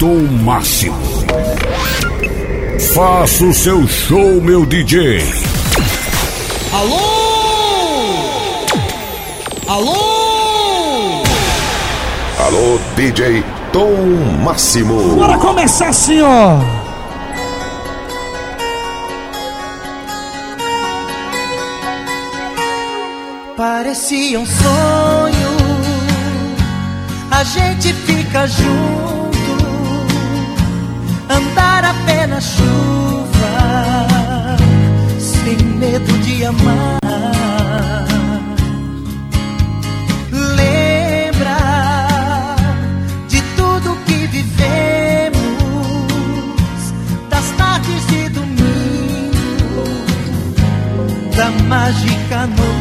Tom Máximo. Faça o seu show, meu DJ. Alô? Alô? Alô, DJ Tom Máximo. Bora começar assim, ó. Parecia um sonho, a gente fica junto, andar a pé na chuva, sem medo de amar. Lembra de tudo que vivemos, das tardes de domingo, da mágica no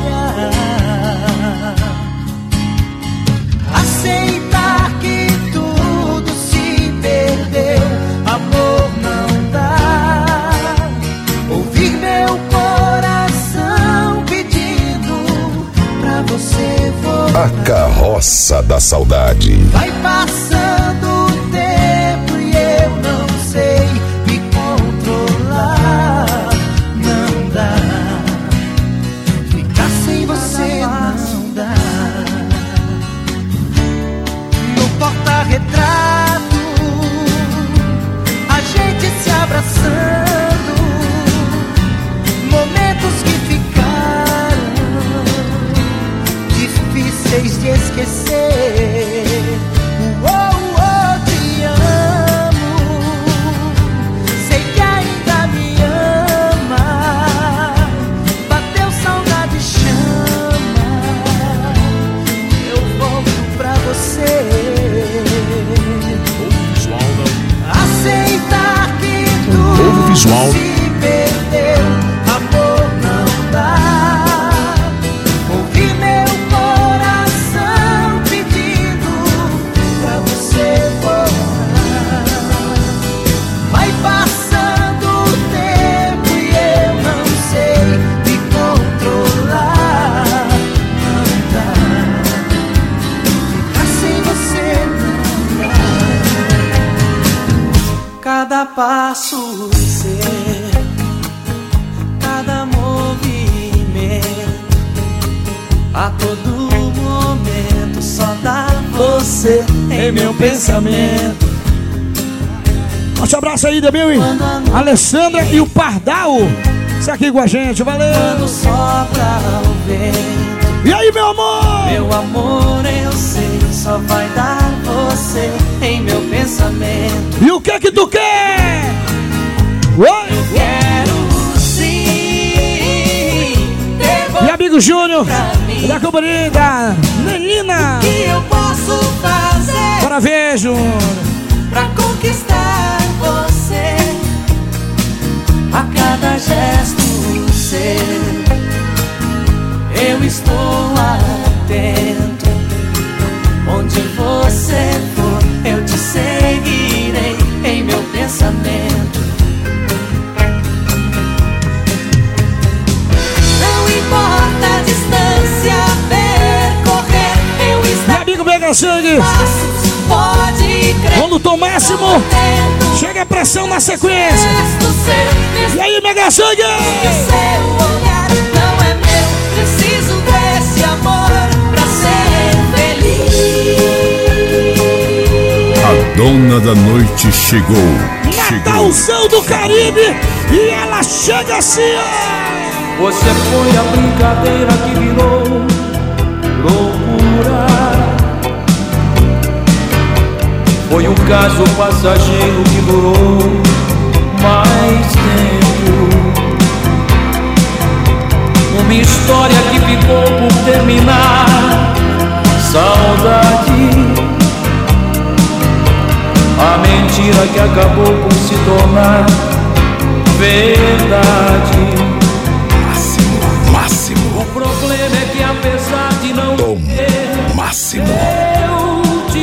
A carroça da saudade. Vai passando aí, Demil, Alessandra e o Pardal. Isso aqui com a gente, valeu. O. E aí, meu amor? Meu amor, eu sei, só vai dar você em meu pensamento. E o que que tu quer? Oi? Quero sim E amigo Júnior, da companhia da Menina. que eu posso fazer Bora ver, Júnior. pra conquistar A cada gesto seu, eu estou atento. Onde você for, eu te seguirei em meu pensamento. Não importa a distância percorrer, eu E estarei amigo Mega Sangue, passos, pode crer. Quando o máximo, chega a pressão na sequência. E aí, Mega Sangue? Seu olhar não é meu, preciso desse amor pra ser feliz. A dona da noite chegou. Chegou. Natalzão do Caribe e ela chega assim, ó. Você foi a brincadeira que virou loucura. Foi um caso passageiro que durou mais tempo. Uma história que ficou por terminar. Saudade. A mentira que acabou por se tornar verdade. Máximo. O problema é que apesar de não Tom ter, Máximo.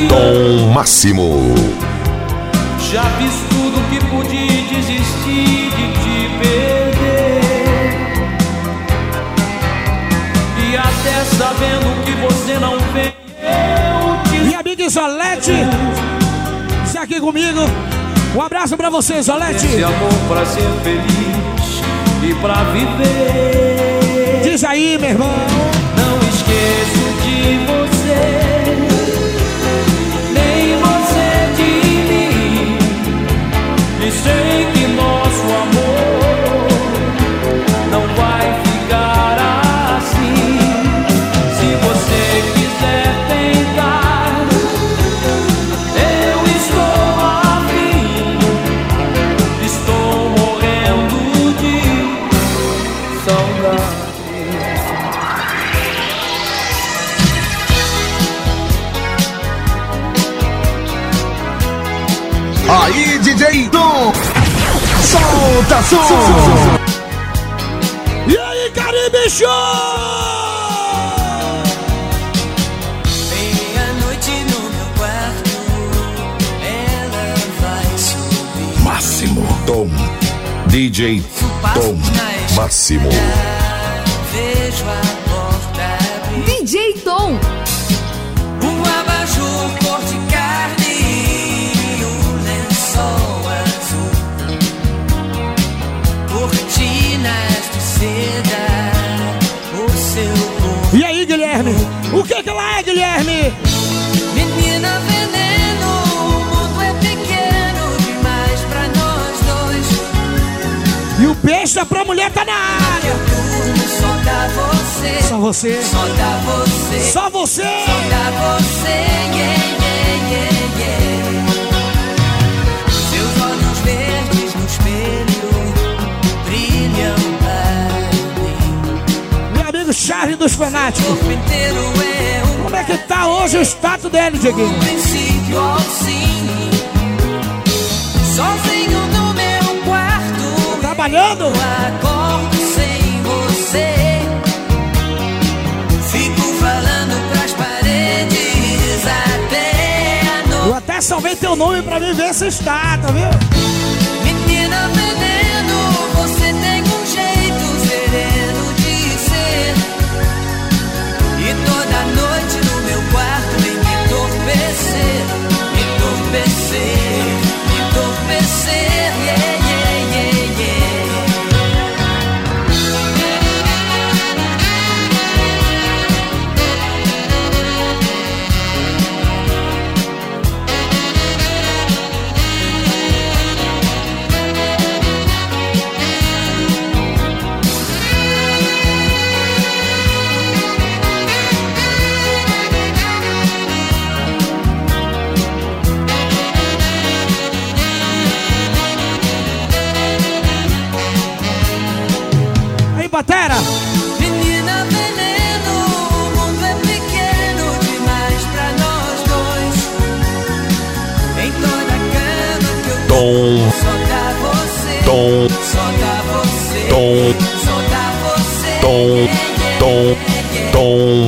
Tom Máximo. Já fiz tudo que pude e desisti de te perder. E até sabendo que você não vem, eu te E amiga Isolete, isso aqui comigo. Um abraço pra vocês, Olete. Esse amor pra ser feliz e pra viver. Diz aí, meu irmão. Não esqueço de você, DJ Tom Máximo. Você, Só dá você. Só você. Só dá você, yeah, yeah, yeah, yeah. Seus olhos verdes no espelho brilham para mim. Meu amigo Charles dos Fanáticos. é um Como é que tá hoje o status dele, Dieguinho? princípio ao fim. Sozinho no meu quarto, Trabalhando? Eu até salvei teu nome pra mim ver esse status, viu?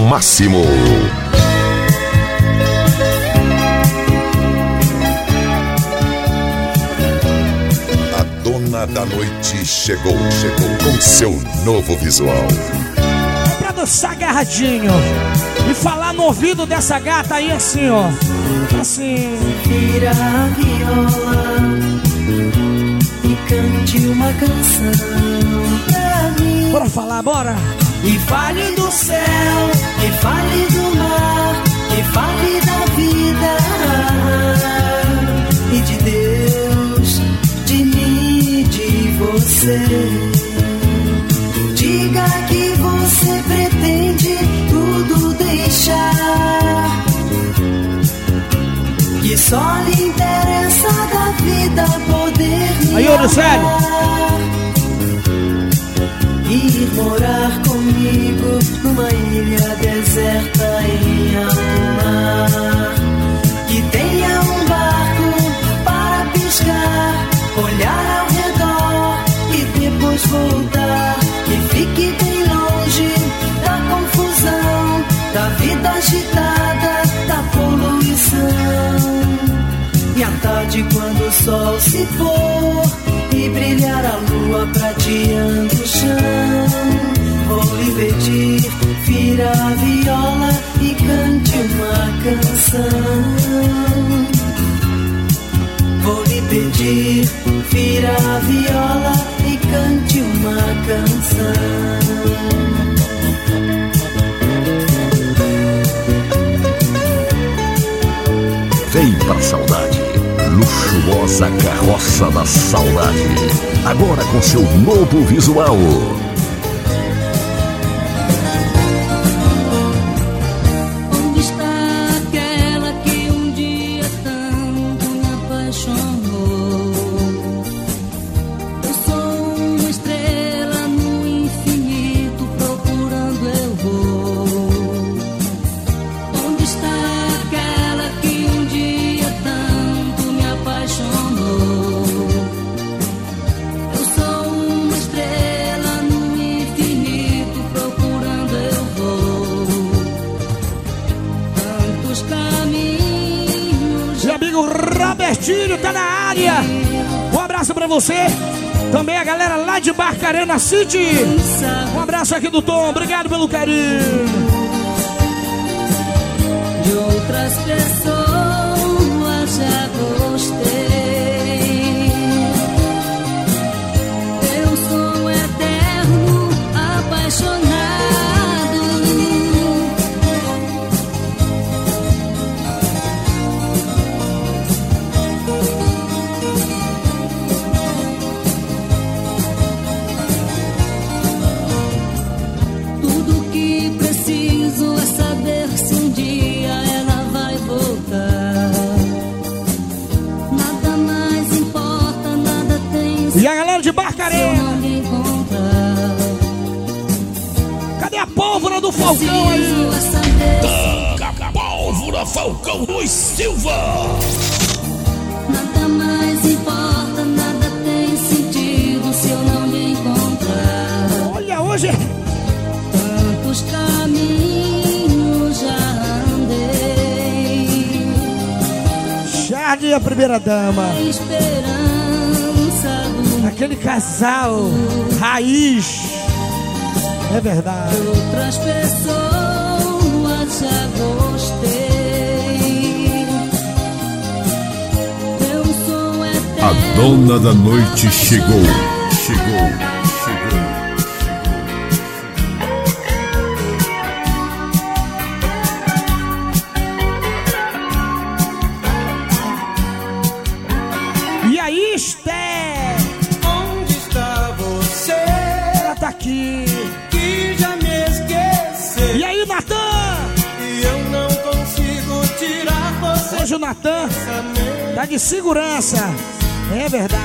Máximo. A dona da noite chegou, chegou com seu novo visual. É pra dançar agarradinho. E falar no ouvido dessa gata aí assim, ó. Assim. Vira a viola e cante uma canção pra mim. Bora falar, bora. E fale do céu, e fale do mar, e fale da vida e de Deus, de mim, de você. Diga que você pretende tudo deixar. Que só lhe interessa da vida poder me Aí, amar. Ir se pôr e brilhar a lua prateando o chão, vou lhe pedir, vira a viola e cante uma canção. pedir, vira a viola e cante uma canção. Vem pra saudade. Luxuosa carroça da saudade. Agora com seu novo visual. Robertinho tá na área. Um abraço pra você. Também a galera lá de Barcarena City. Um abraço aqui do Tom. Obrigado pelo carinho. de outras pessoas Falcão aí? Saber Pólvora Falcão dos Silva. Nada mais importa, nada tem sentido se eu não lhe encontrar. Olha, hoje Tantos caminhos já andei, Charlie e a primeira dama. esperança do Aquele casal raiz. É verdade. outras pessoas já gostei. Eu sou eterno. A dona da noite chegou. Chegou. Chegou. Natan tá de segurança. É verdade.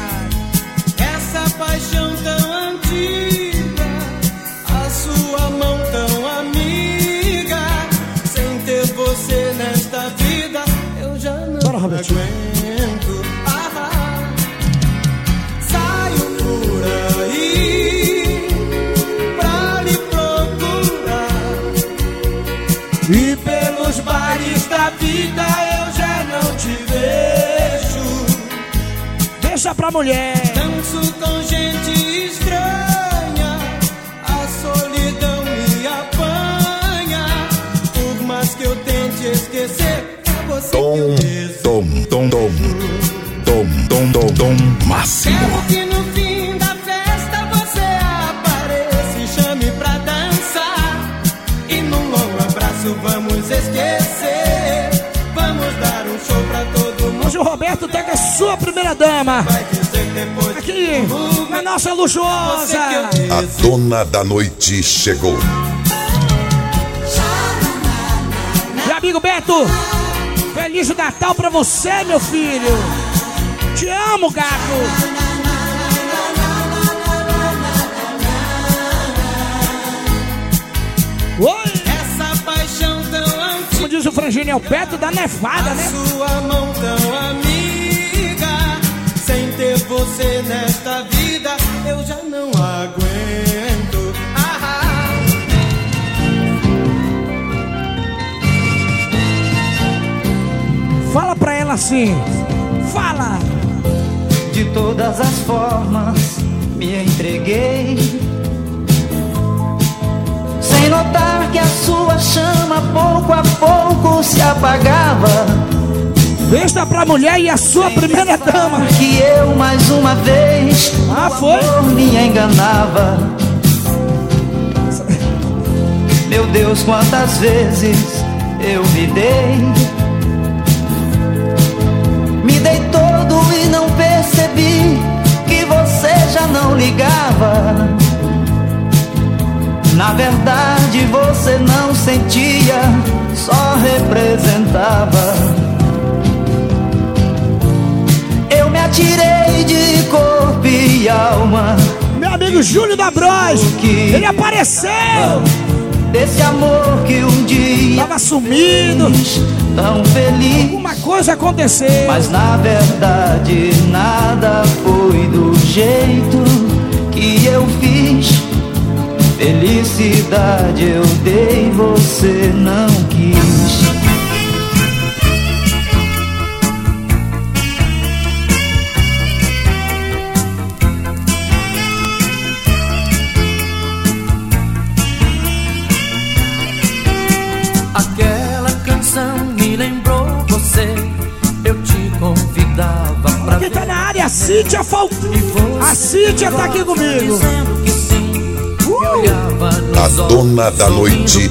Essa paixão tão antiga, a sua mão tão amiga. Sem ter você nesta vida, eu já não Bora, Robertinho. aguento. Ah, saio por aí pra lhe procurar. E pelos bares da vida eu Deixa pra mulher. Danço com gente estranha, a solidão me apanha. Por mais que eu tente esquecer, é você que eu Tom, tom, tom, tom, tom, tom, tom, tom, máximo. Tá com a sua primeira dama. Aqui, na nossa luxuosa. A dona da noite chegou. Meu amigo Beto, feliz Natal pra você, meu filho. Te amo, gato. Oi! Essa paixão tão antiga. Como diz o Frangini, é o Beto da nevada, né? Sua mão tão amiga, você nesta vida, eu já não aguento. Ah, Fala pra ela assim. Fala! De todas as formas me entreguei. Sem notar que a sua chama pouco a pouco se apagava. Festa pra mulher e a sua primeira dama. Que eu mais uma vez Ah, foi? me enganava. Meu Deus, quantas vezes eu me dei. Me dei todo e não percebi que você já não ligava. Na verdade, você não sentia, só representava. Atirei de corpo e alma Meu amigo Júlio da Bros. Ele apareceu. desse amor que um dia Tava sumido. tão feliz. Alguma coisa aconteceu. Mas na verdade nada foi do jeito que eu fiz. Felicidade eu dei, você não quis. dava pra Quem tá na área, a Cíntia Falcão. A Cíntia tá aqui comigo. Uh! A dona da noite.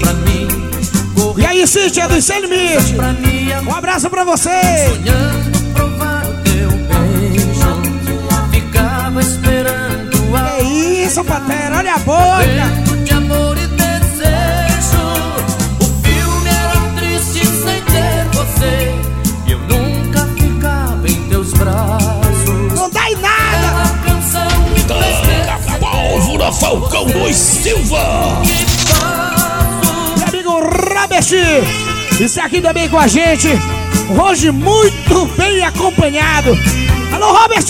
E aí, Cíntia do Sem Limite. Um abraço pra você. É isso, Patera. Olha a boca. Falcão 2 Silva. Meu amigo Robert. Isso aqui também com a gente. Hoje muito bem acompanhado. Alô, Robert.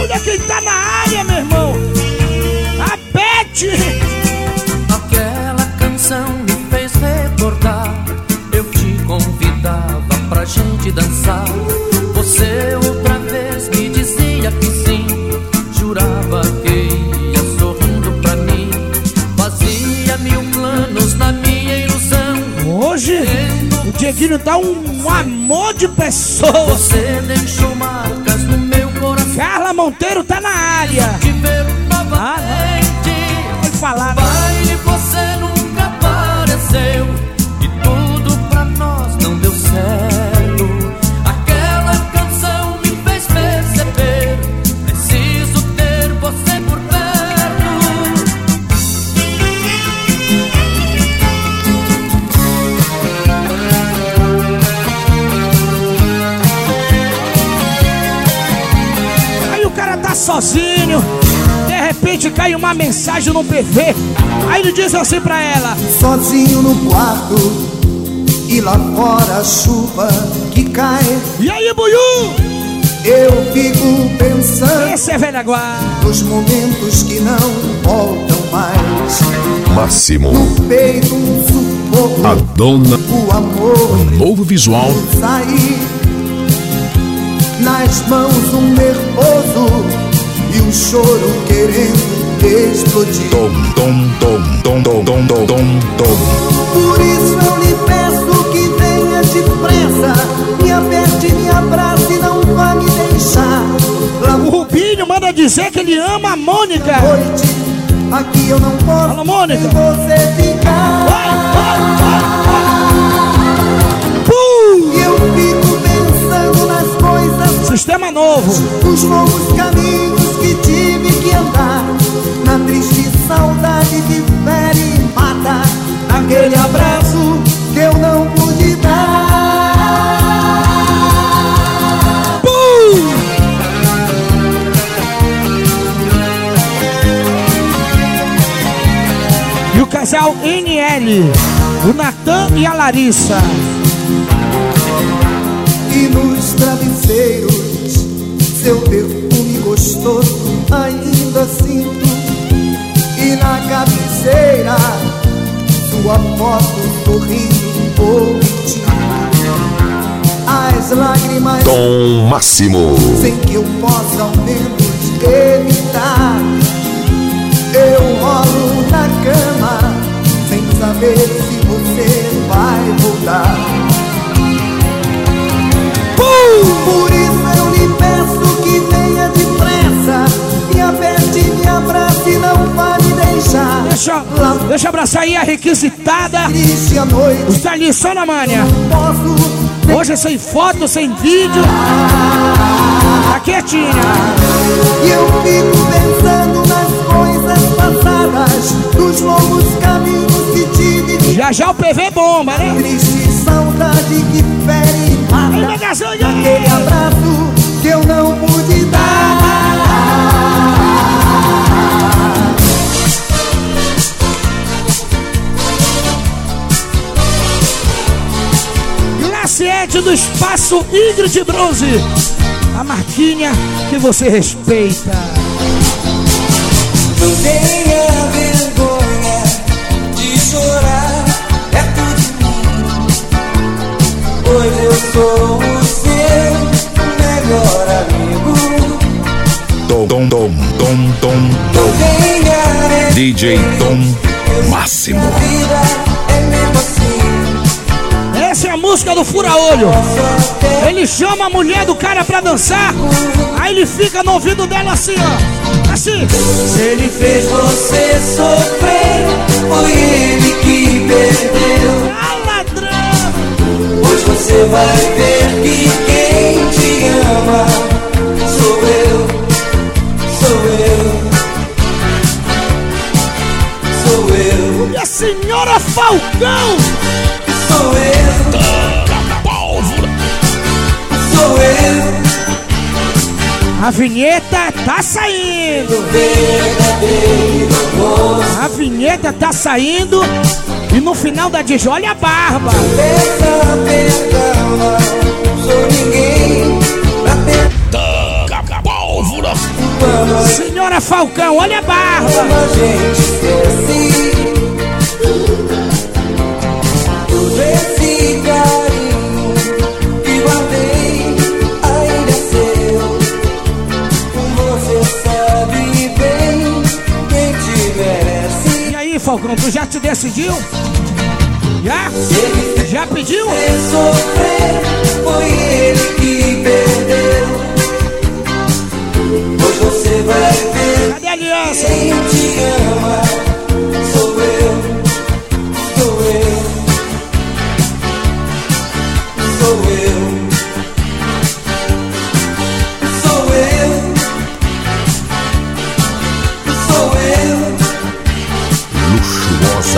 Olha quem tá na área, meu irmão. A Beth. Aquela canção me fez recordar. Eu te convidava pra gente dançar. Dieguinho tá um amor de pessoa. Você deixou marcas no meu coração. Carla Monteiro tá na área. Cara tá sozinho. De repente cai uma mensagem no PV. Aí ele diz assim pra ela: sozinho no quarto e lá fora a chuva que cai. E aí, Buiu? Eu fico pensando Esse é velha guarda. nos momentos que não voltam mais. Máximo. No peito um sufoco, A dona. o amor Novo visual. sair. Nas mãos um nervoso e um choro querendo explodir. Tom, tom, tom, tom, tom, tom, tom, tom, tom. Por isso eu lhe peço que venha depressa, me aperte, me abrace, não vá me deixar. Lá O Rubinho manda dizer que ele ama a Mônica. noite, aqui eu não posso Fala, Mônica. você ficar. Pum! Novo. nos longos caminhos que tive que andar. Na triste saudade que fere e mata. Aquele abraço que eu não pude dar. Pum! E o casal NL, o Natan e a Larissa. E nos travesseiros, perfume gostoso ainda sinto. E na cabeceira, sua foto sorrindo ti. As lágrimas Tom Máximo. sem que eu possa ao menos evitar. Eu rolo na cama sem saber se você vai voltar. Deixa, deixa eu abraçar aí a requisitada. Está ali só na manha. posso Hoje é sem foto, sem vídeo. Tá quietinha. E eu fico pensando nas coisas passadas longos caminhos que tive Já já o PV bomba, né? Triste saudade que fere Aquele abraço que eu não pude Glaciete do Espaço Ingrid Bronze. A marquinha que você respeita. Não tenha vergonha de chorar perto de mim, pois eu sou o seu melhor amigo. Tom, tom, tom, tom, tom, Não tenha DJ Tom Máximo. Música do Fura-Olho. Ele chama a mulher do cara pra dançar. Aí ele fica no ouvido dela assim, ó. Assim. Se ele fez você sofrer, foi ele que perdeu. Ah, ladrão. Pois você vai ver que quem te ama sou eu, sou eu, sou eu, E a senhora Falcão. sou eu, sou eu, A vinheta tá saindo. A vinheta tá saindo. E no final da diz, olha a barba. Senhora Falcão, olha a barba. a gente esquece. Falcão, tu já te decidiu? Já? Já pediu? Sofrer foi ele que perdeu. Pois você vai ver Cadê a aliança? quem te ama.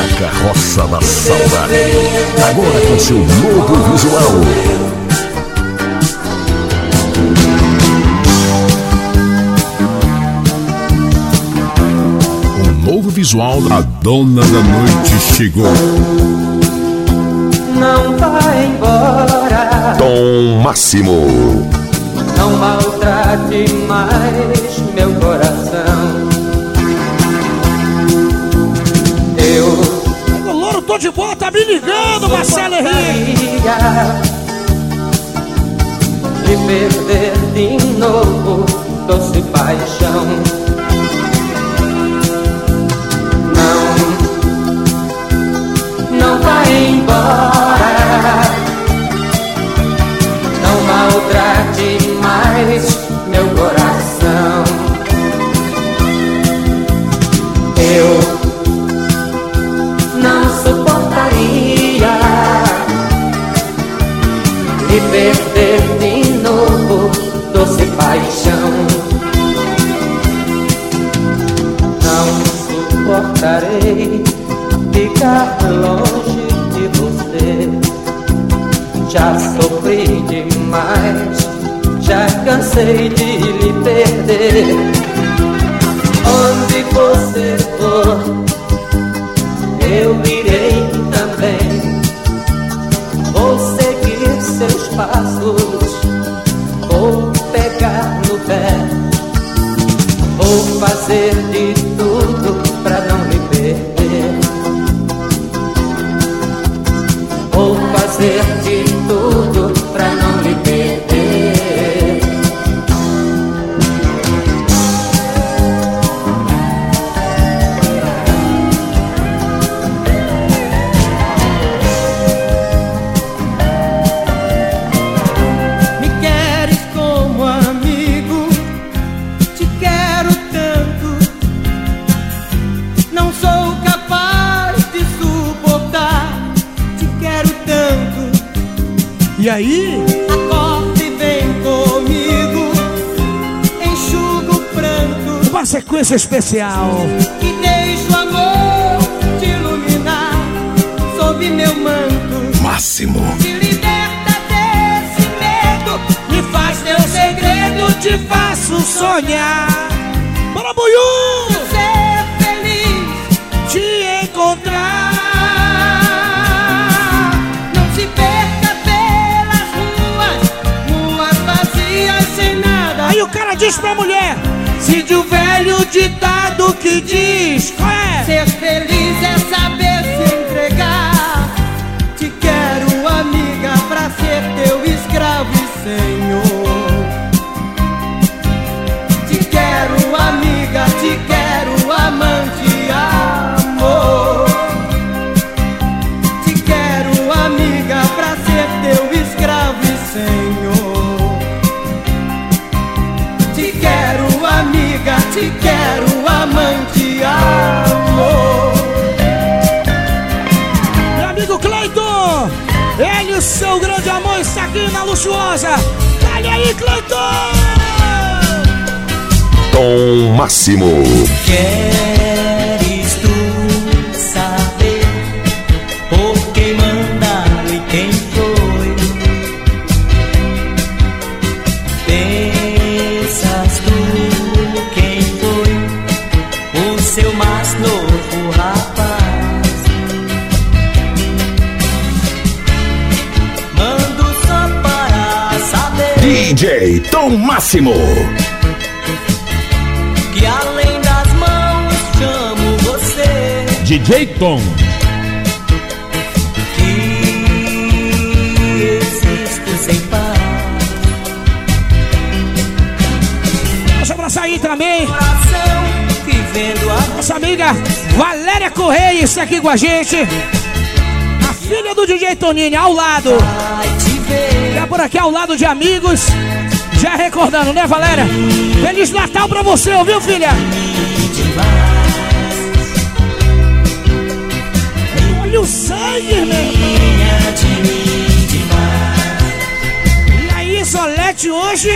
Luxuosa carroça da saudade. Agora com seu novo visual. Um novo visual. A dona da noite chegou. Não vai embora, Tom Máximo. não maltrate mais meu coração. De boa, tá me ligando, Marcelo Henrique. de perder de novo doce paixão. Não, não vai embora. Não maltrate mais doce paixão. Não suportarei ficar longe de você. Já sofri demais, já cansei de lhe perder. Onde você for, eu irei também. Vou fazer de sequência especial. Que deixe o amor te iluminar sob meu manto. Máximo. Te liberta desse medo. Me faz teu segredo, te faço sonhar. Bora, Buiú! Ser feliz. Te encontrar. Não se perca pelas ruas, ruas vazias sem nada. Aí o cara diz pra mulher: Cide o velho ditado que diz: Qual é? Ser feliz luxuosa. Dale aí, Cleiton! Tom Máximo. Queres DJ Tom Máximo. Que além das mãos chamo você DJ Tom. Que existo sem paz Deixa eu abraçar aí também. Coração vivendo a Nossa amiga Valéria Correia está aqui com a gente. A filha do DJ Tonini, ao lado. vai Já por aqui ao lado de amigos. Já recordando, né, Valéria? Feliz Natal pra você, ouviu, filha? Olha o sangue, meu E aí, Solete hoje?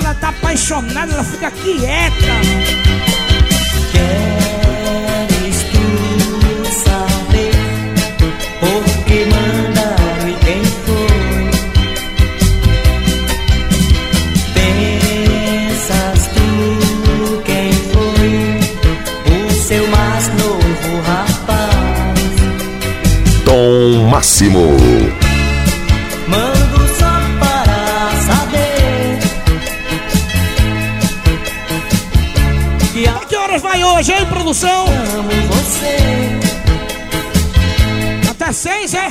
Ela tá apaixonada, ela fica quieta. Produção? amo você. Até seis, é?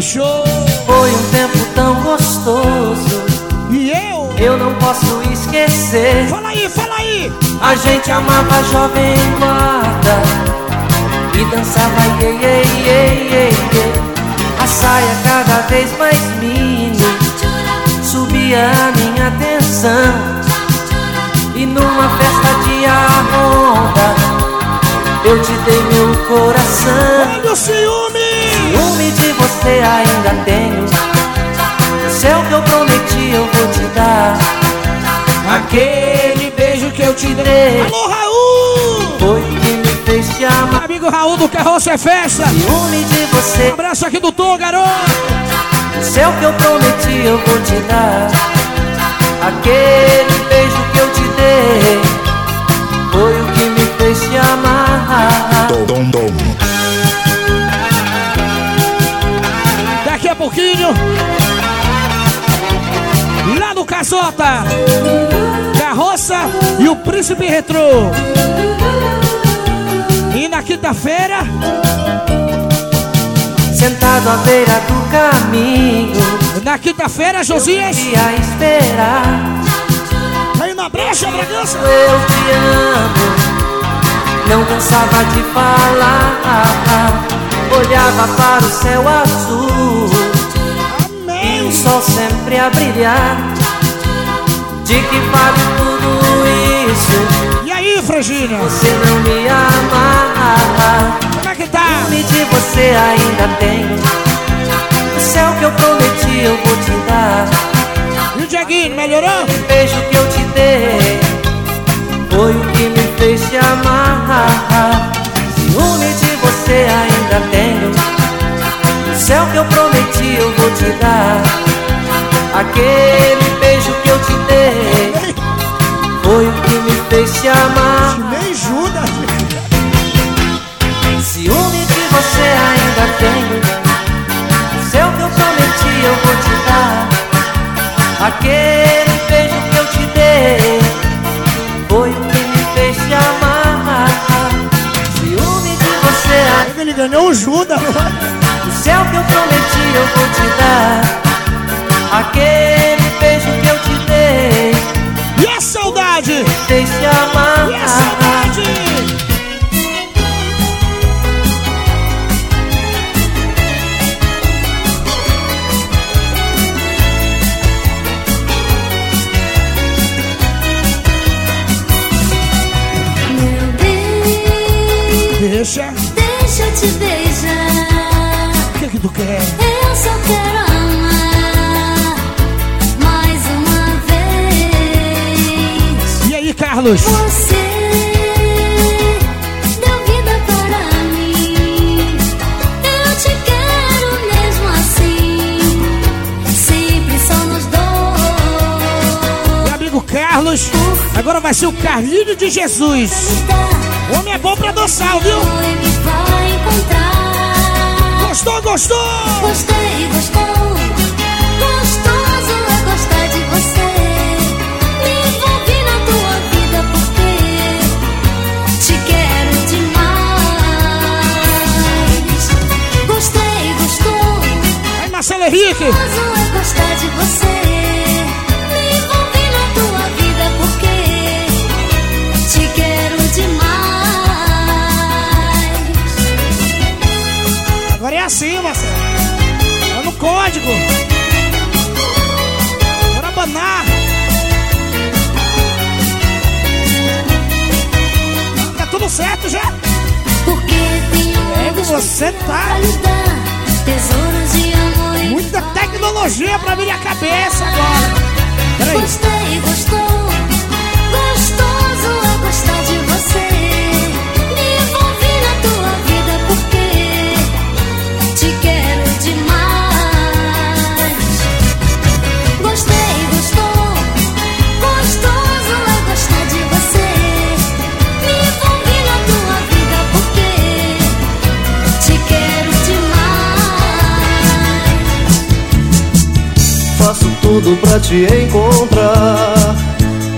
Foi um tempo tão gostoso, E eu? eu não posso esquecer. Fala aí, fala aí! A gente amava jovem guarda e dançava iê, iê, iê, iê, iê. A saia cada vez mais mini subia a minha atenção. E numa festa de arronda eu te dei meu coração. Olha o ciúme! Ciúme de você ainda tenho. O céu que eu prometi eu vou te dar. Aquele beijo que eu te dei Alô, Raul! foi que me fez te amar. Amigo Raul do Carroça é Festa. Ciúme de você, Um abraço aqui do Tom, garoto. o céu que eu prometi eu vou te dar. Aquele beijo que eu te dei foi o que vai se amarrar. Dom, dom, Daqui a pouquinho, lá no Casota, Carroça e o Príncipe Retrô. E na quinta-feira, sentado à beira do caminho. Na quinta-feira, Josias. Eu esperar. Aí na brecha, Bragança. Eu te amo. Não cansava de falar. Olhava para o céu azul E o sol sempre a brilhar. De que vale tudo isso? E aí, Frangínia? Você não me ama. Como é que tá? Ciúme de você ainda tenho O céu que eu prometi eu vou te dar. E o Dieguinho, melhorou? O beijo que eu te dei Foi o que me fez te amar. Ciúme de você ainda tenho. O céu que eu prometi eu vou te dar. Aquele beijo que eu te dei Foi o que me fez te amar. Nem Judas. Ciúme de você ainda tenho. O céu que eu prometi eu vou te dar. Aquele ganhou o Judas. O céu que eu prometi eu vou te dar Aquele tu quer? Eu só quero amar mais uma vez. E aí, Carlos? Você deu vida para mim. Eu te quero mesmo assim. Sempre somos dois. Meu amigo Carlos. Agora vai ser o Carlinho de Jesus. O homem é bom pra adoçar, viu? Gostou, gostou? Gostei, gostou. Gostoso é gostar de você. Me envolvi na tua vida porque te quero demais. Gostei, gostou. Aí, Marcelo Henrique. Gostoso é gostar de você. Assim, Marcelo. É no código. Bora abanar. Tá tudo certo já. Porque tenho É você tá. tesouros e Muita tecnologia pra minha cabeça agora. Peraí. Gostei, gostou. Gostoso é gostar de você. Tudo pra te encontrar.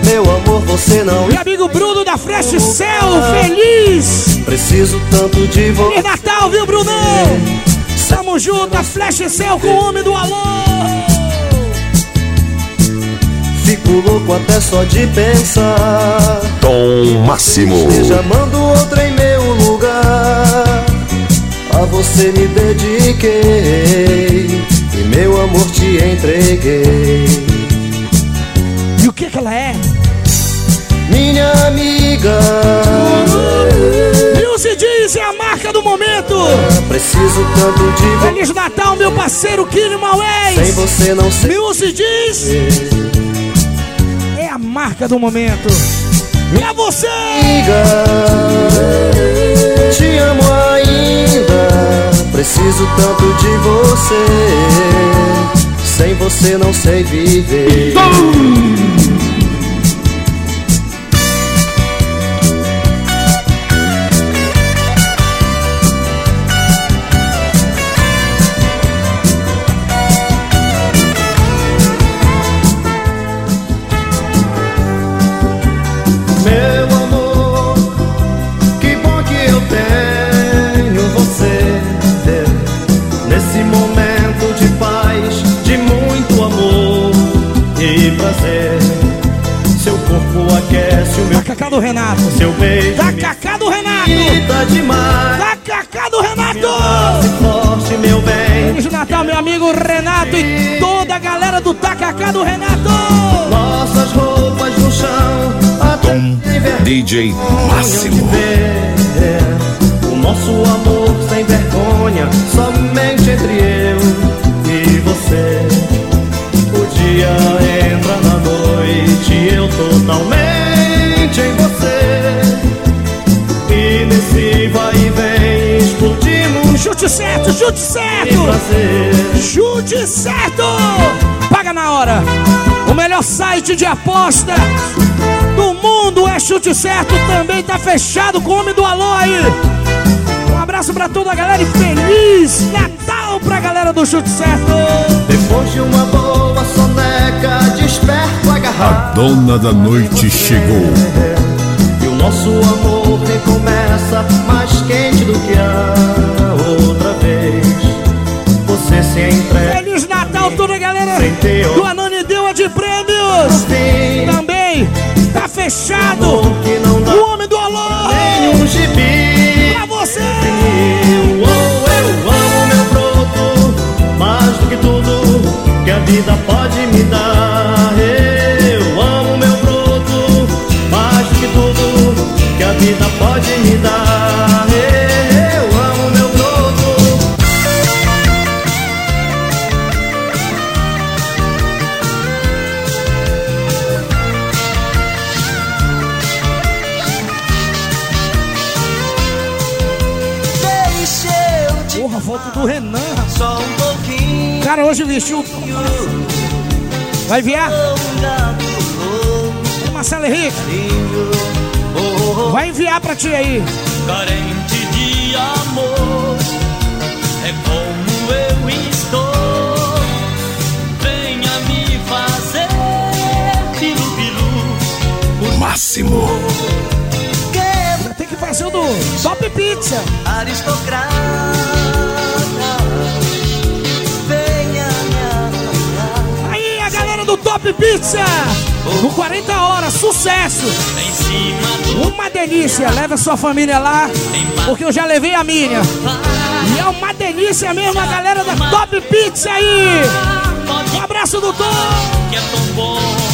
Meu amor, você não Meu amigo Bruno da Fresh Céu, feliz. preciso tanto de você. Natal, viu, Brunão? Tamo junto, a Flash Céu com o homem do alô. Fico louco até só de pensar. Tom Máximo. Seja mando outra em meu lugar. A você me dediquei. E meu amor te entreguei. E o que que ela é? Minha amiga. Music Diz é a marca do momento. Preciso tanto de você. Feliz Natal, meu parceiro Kini Sem Maués. você não sei. Music Diz é a marca do momento. E a você? amiga, te amo ainda. Preciso tanto de você. Sem você não sei viver. Feliz Natal, meu amigo Renato e toda a galera do Tacacá do Renato. Nossas roupas no chão, Tom DJ Máximo. O nosso amor sem vergonha, somente Chute certo! Paga na hora. O melhor site de aposta do mundo é Chute Certo. Também tá fechado com o homem do Alô aí. Um abraço pra toda a galera e feliz Natal pra galera do Chute Certo. Depois de uma boa soneca, desperto A agarrado. dona da noite chegou. E o nosso amor recomeça mais quente do que a outra vez. Você Feliz Natal toda a galera do Deu de Prêmios. Também tá fechado o homem do Alô. nenhum gibi. Pra você. Eu, eu amo meu broto mais do que tudo que a vida pode me dar. Eu amo meu broto mais do que tudo que a vida pode me dar. Hoje vestiu. Vai enviar? Marcelo Henrique, vai enviar pra ti aí. Carente de amor, é como eu estou. Venha me fazer pilu-pilu. Máximo. Que Tem que fazer o do Top Pizza. aristocrata, do Top Pizza. No 40 horas, sucesso. Uma delícia. Leva sua família lá. Porque eu já levei a minha. E é uma delícia mesmo a galera da Top Pizza aí. Um abraço do Tom.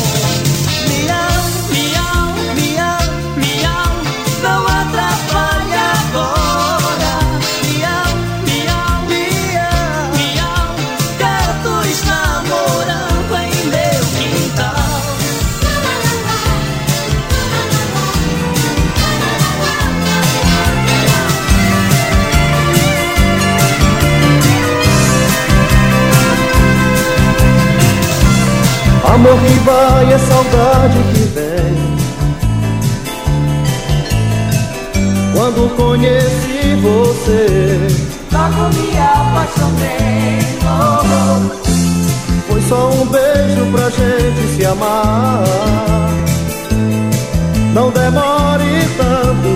Amor que vai é saudade que vem. Quando conheci você, Logo me apaixonei. foi só um beijo pra gente se amar. Não demore tanto.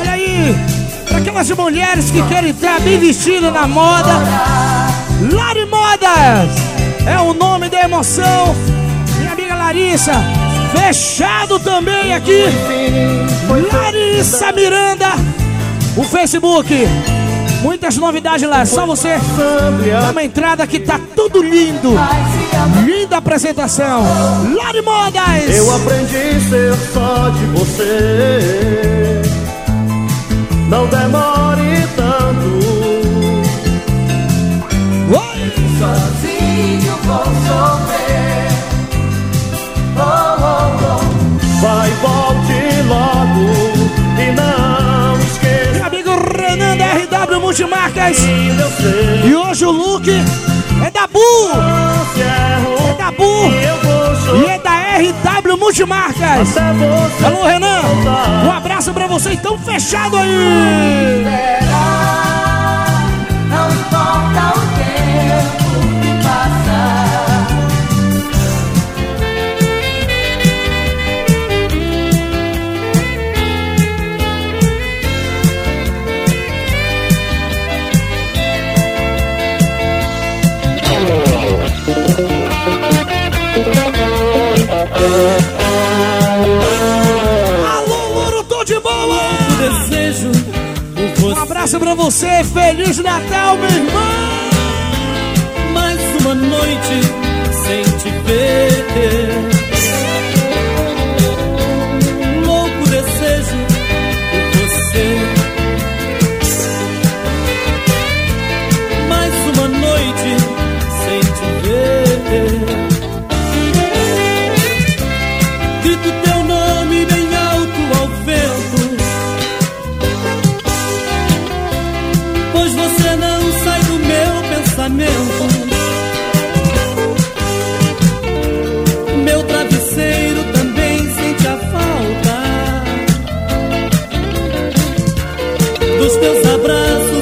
Olha aí. Pra aquelas mulheres que querem estar bem vestidas na moda. Lari Modas. É o nome da emoção. Minha amiga Larissa. Fechado também aqui. Larissa Miranda. O Facebook. Muitas novidades lá. Só você dar uma entrada que tá tudo lindo. Linda apresentação. Lari Modas. Eu aprendi a ser só de você. Multimarcas. E hoje o look é da Bu. É da Bu. E é da RW Multimarcas. Alô, Renan. Um abraço pra você, então fechado aí. Alô, Louro, tô de boa! O desejo Um abraço pra você, Feliz Natal, meu irmão! Mais uma noite sem te ver. Dos teus abraços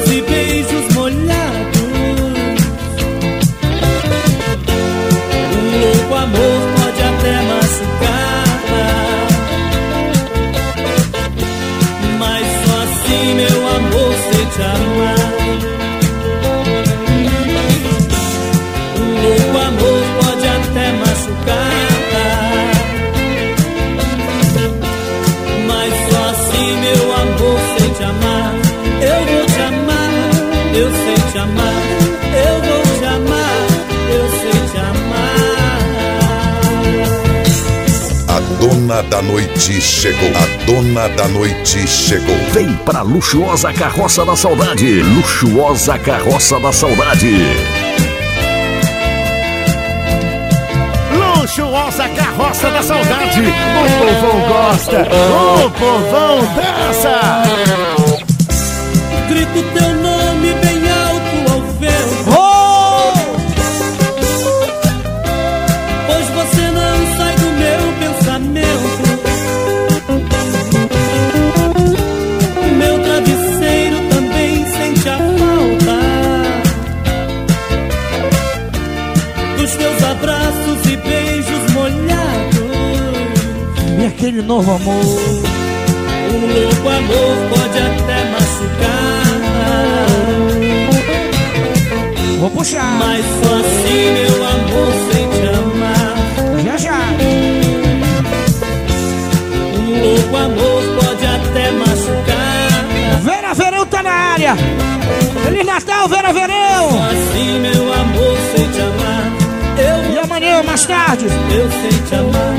dona da noite chegou. A dona da noite chegou. Vem pra luxuosa carroça da saudade. Luxuosa carroça da saudade. Luxuosa carroça da saudade. O povão gosta, o povão dança. Aquele novo amor? Um louco amor pode até machucar. Vou puxar. Mas só assim meu amor sente amar. Já já. Um louco amor pode até machucar. Vera Verão tá na área. Feliz Natal, Vera Verão. Só assim meu amor sente amar. Eu E amanhã, mais tarde. Eu sei te amar,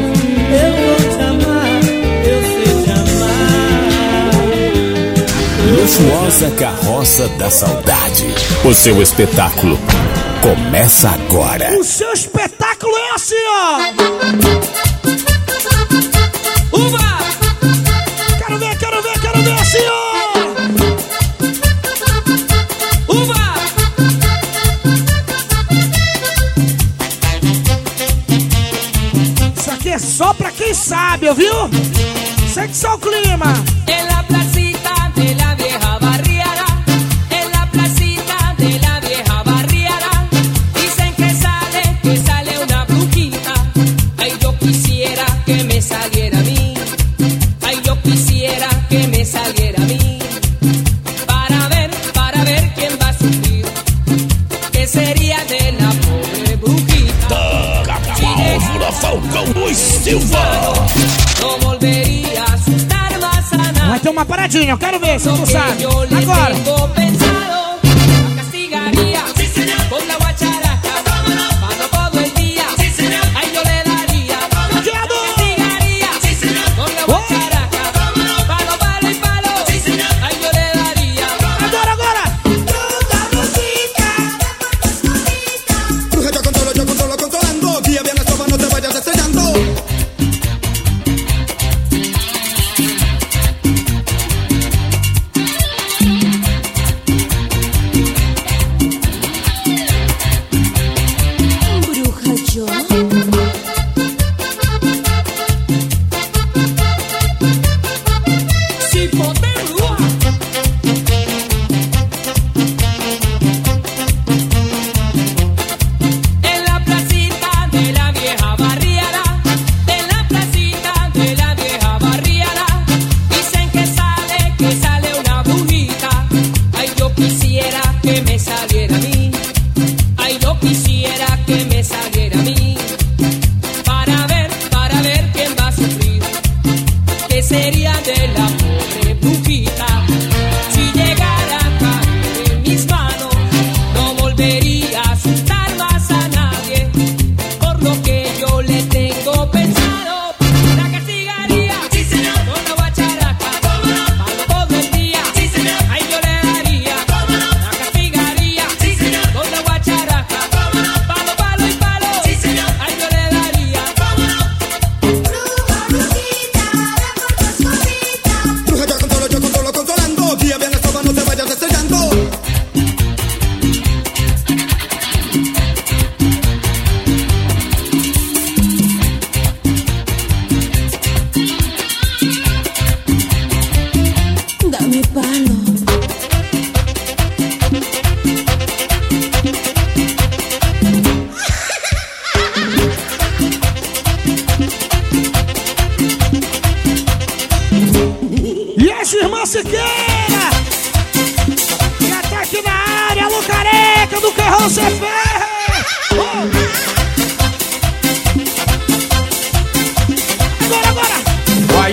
Luxuosa Carroça da Saudade. O seu espetáculo começa agora. O seu espetáculo é assim, ó. Uva! Quero ver, quero ver, quero ver assim, ó. Uva! Isso aqui é só pra quem sabe, ouviu? Sente só o clima. Paradinha, eu quero ver se tu sabe. Agora.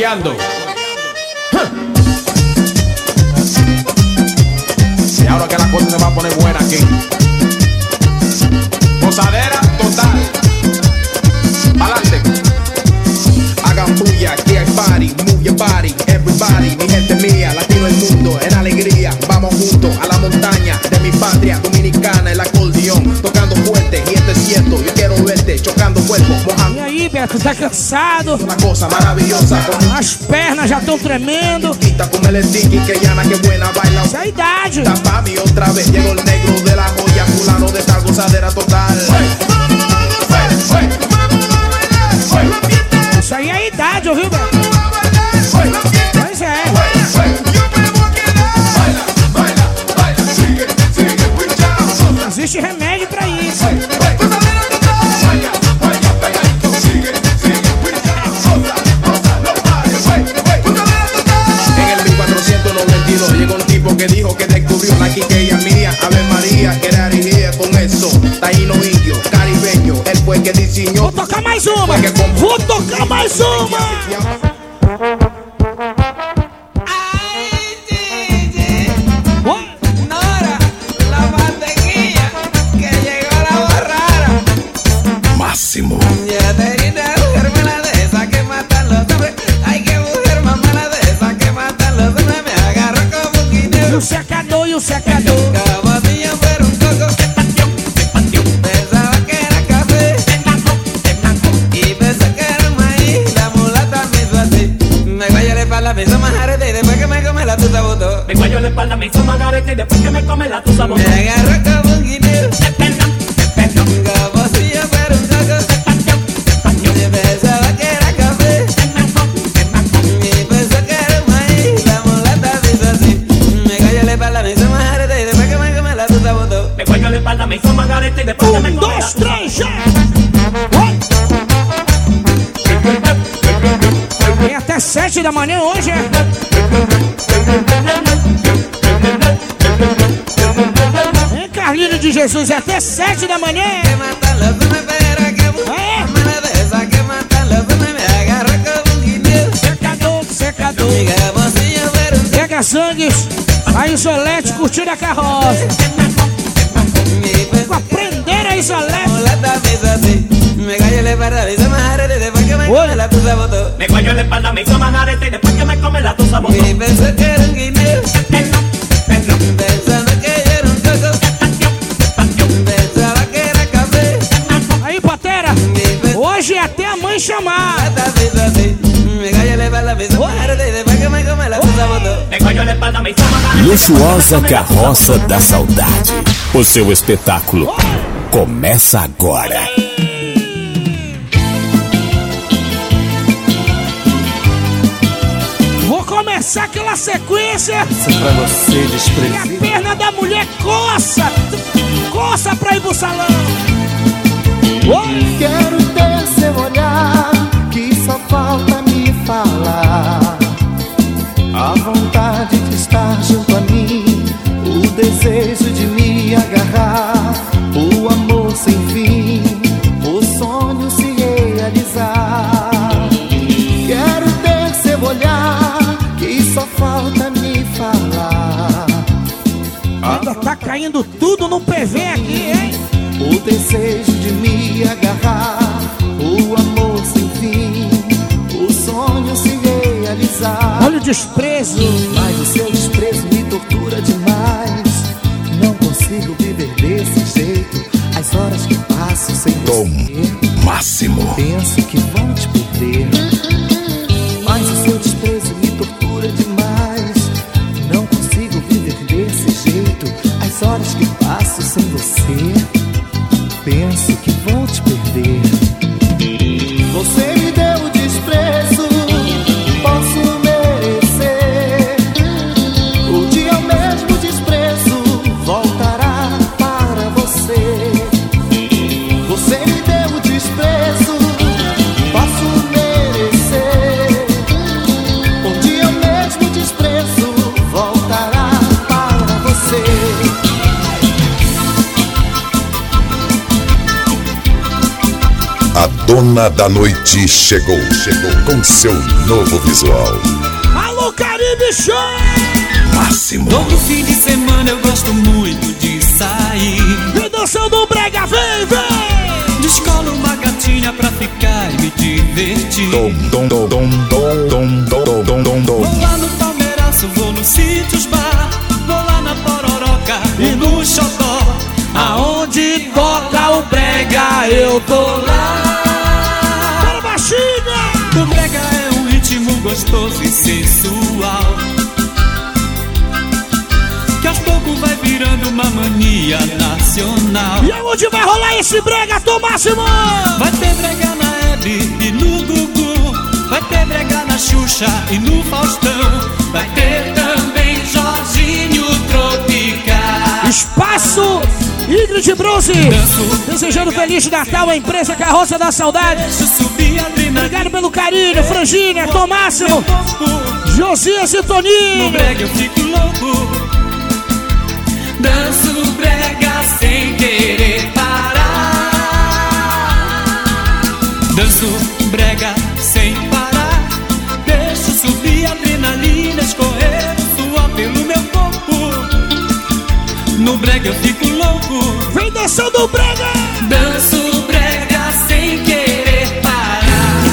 Y ahora que la cosa se va a poner buena aquí. Posadera total. Pa'lante. Hagan bulla, aquí hay party, move your body, everybody, mi gente mía, latino el mundo, en alegría, vamos juntos a la montaña de mi patria dominicana, el acordeón, tocando fuerte, y esto es cierto, yo quiero verte, chocando cuerpo, mojando. Aí, Beto, tá cansado? As pernas já estão tremendo. Essa é a idade. Isso aí é a idade, ouviu, Beto? Pois é. Existe remédio descubrió la quiqueya mía, Ave María, que era dirigida con eso. Taíno indio, caribeño, él fue el que diseñó. Vou tocar mais uma. Vou tocar mais uma. Espalda, me hizo majarete. Y después que me come la tuta botó. Me guayó la espalda, me hizo margarete y después que me come la tusa Me agarró como un guineo. Como si yo fuera un coco. Yo pensaba que era café. Y pensé que era maíz. La mulata me hizo así. Me guayó la espalda, me hizo majarete. Y después que me come la tuta botó. Me guayó la espalda, me hizo margarete y después que me come la tusa três, já! Tem até sete da manhã hoje, é? Hein, Carlinho de Jesus, é até sete da manhã. Secador, secador. Pega sangues, a Isolete curtindo a carroça. Com a prendeira a Isolete. Que me come la tuta botó. Me guayó la espalda, me hizo y después que me come la tusa botó. Y pensé que era un guineo. Pensando que era un coco. Pensaba que era café. Aí, Patera, hoje é até a mãe chamar. Luxuosa Carroça da Saudade. O seu espetáculo começa agora. Vou começar aquela sequência. Pra você E a perna da mulher coça. Coça pra ir pro salão. Oi. Quero ter seu olhar, que só falta me falar. A vontade desejo de me agarrar, o amor sem fim, o sonho se realizar. Olha o desprezo. Mas o seu desprezo me tortura demais. Não consigo viver desse jeito. As horas que passo sem você, Máximo. penso que vou te perder. Dona da Noite chegou, chegou com seu novo visual. Alô, Caribe Show! Máximo. Todo fim de semana eu gosto muito de sair. E dançando um brega, vem, vem! Descola uma gatinha pra ficar e me divertir. Dom, dom, dom, dom, dom, dom, dom, dom, dom, dom. Vou lá no Palmeiraço, vou no Sítios Bar, vou lá na Pororoca e no Xodó. Aonde toca o brega eu tô lá gostoso e sensual. Que aos poucos vai virando uma mania nacional. E aonde vai rolar esse brega, Tomás, máximo! Vai ter brega na Hebe e no Gugu. Vai ter brega na Xuxa e no Faustão. Vai ter também Jorginho Tropical. Espaço Ingrid Bronze, desejando feliz Natal à empresa Carroça da Saudade. Obrigado pelo carinho, Frangínia, Tomássimo, Josias e Toninho. No brega eu fico louco, danço brega sem querer parar. Danço brega sem parar, deixo subir a adrenalina, escorrer o suor pelo meu no brega eu fico louco. Vem dançando o brega! Danço brega sem querer parar.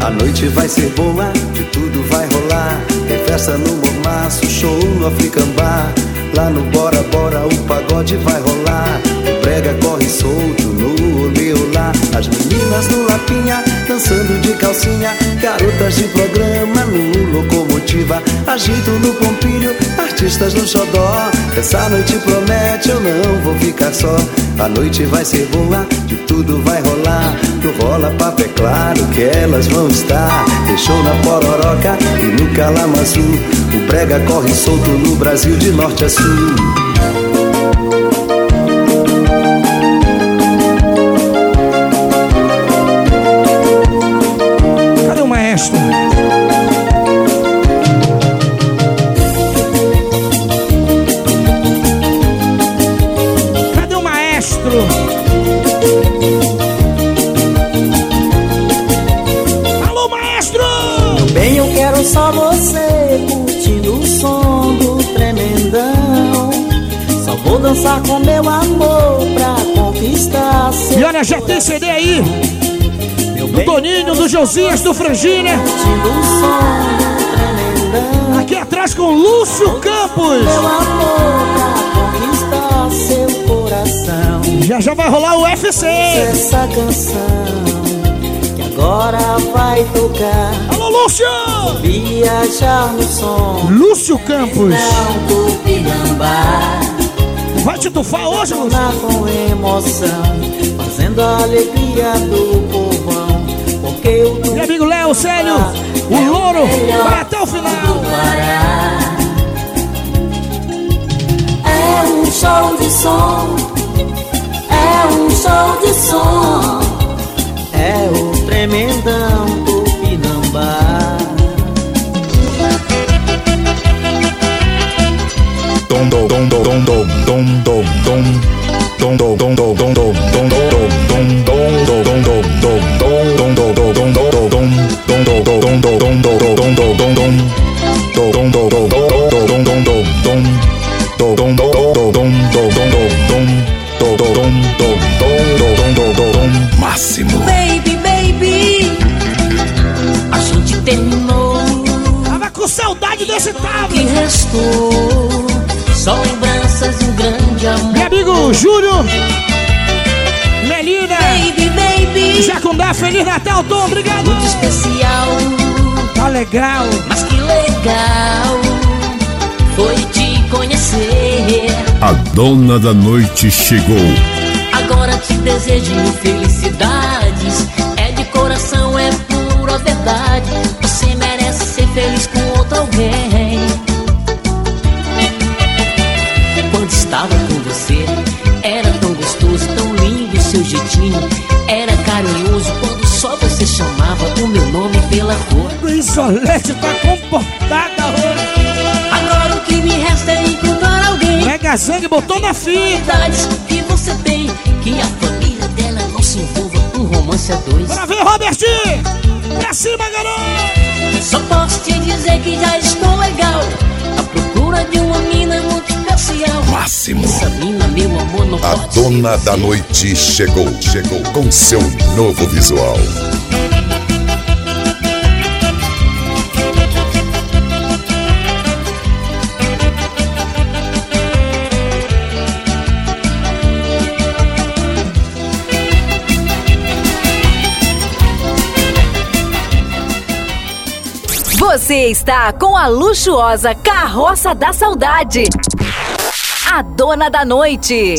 A noite vai ser boa, de tudo vai rolar. Tem festa no mormaço, show no africambá. Lá no Bora Bora o pagode vai rolar prega corre solto no oleolá As meninas no lapinha, dançando de calcinha. Garotas de programa no locomotiva. Agito no pompilho, artistas no xodó. Essa noite promete, eu não vou ficar só. A noite vai ser boa, de tudo vai rolar. No rola papo é claro que elas vão estar. Fechou na pororoca e no calamaçu O prega corre solto no Brasil de norte a sul. Josinhas do Frangina. Aqui atrás com Lúcio Campos. Meu amor, pra seu coração. Já já vai rolar o UFC. Essa canção que agora vai tocar. Alô, Lúcio! Viajar no som. Lúcio Campos. Vai te tufar hoje, Lúcio? Com emoção, fazendo a alegria do meu amigo Léo Célio, o é louro vai até o final. É um show de som, é um show de som, é um tremendão. O que restou? Só lembranças de um grande amor. Meu amigo Júlio. Melina. Baby, baby, Jacundá, Feliz Natal, Tom, obrigado. muito especial. Tá legal. Mas que legal foi te conhecer. A dona da noite chegou. Agora te desejo felicidades. É de coração, é pura verdade. Alguém. Quando estava com você, era tão gostoso, tão lindo seu jeitinho. Era carinhoso quando só você chamava o meu nome pela cor. Insolente tá comportada hoje. Agora o que me resta é encontrar alguém Pega sangue, botou na fita. Que você tem, que a família dela não se envolva com romance a dois. Bora ver, Robertinho! Pra cima, garoto! Só posso te dizer que já estou legal. À procura de uma mina muito especial. Máximo. Essa mina, meu amor, não A dona da noite chegou, chegou com seu novo visual. Você está com a luxuosa Carroça da Saudade. A dona da noite.